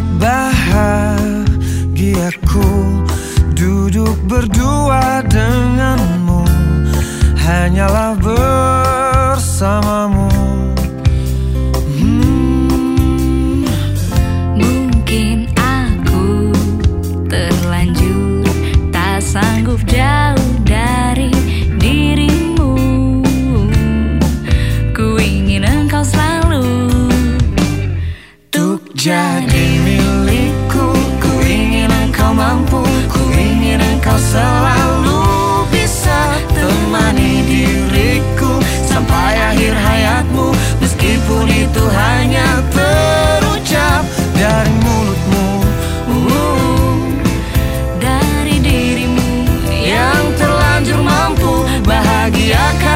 saat bahagiaku duduk berdua dengan jadi milikku Ku ingin engkau mampu Ku ingin engkau selalu bisa temani diriku Sampai akhir hayatmu. Meskipun itu hanya terucap dari mulutmu. Uh, Dari dirimu Yang terlanjur mampu bahagiakan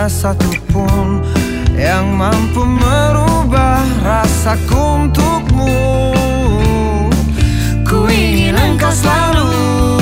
ada satupun Yang mampu merubah rasaku untukmu. Ku ingin engkau selalu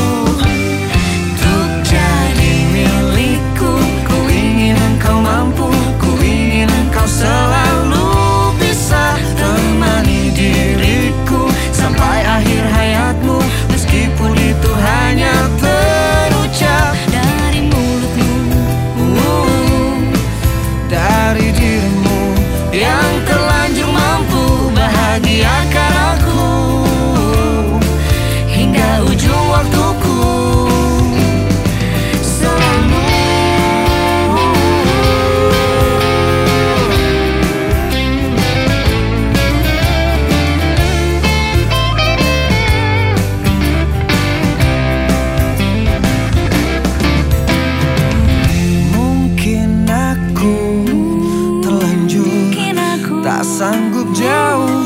sanggup jauh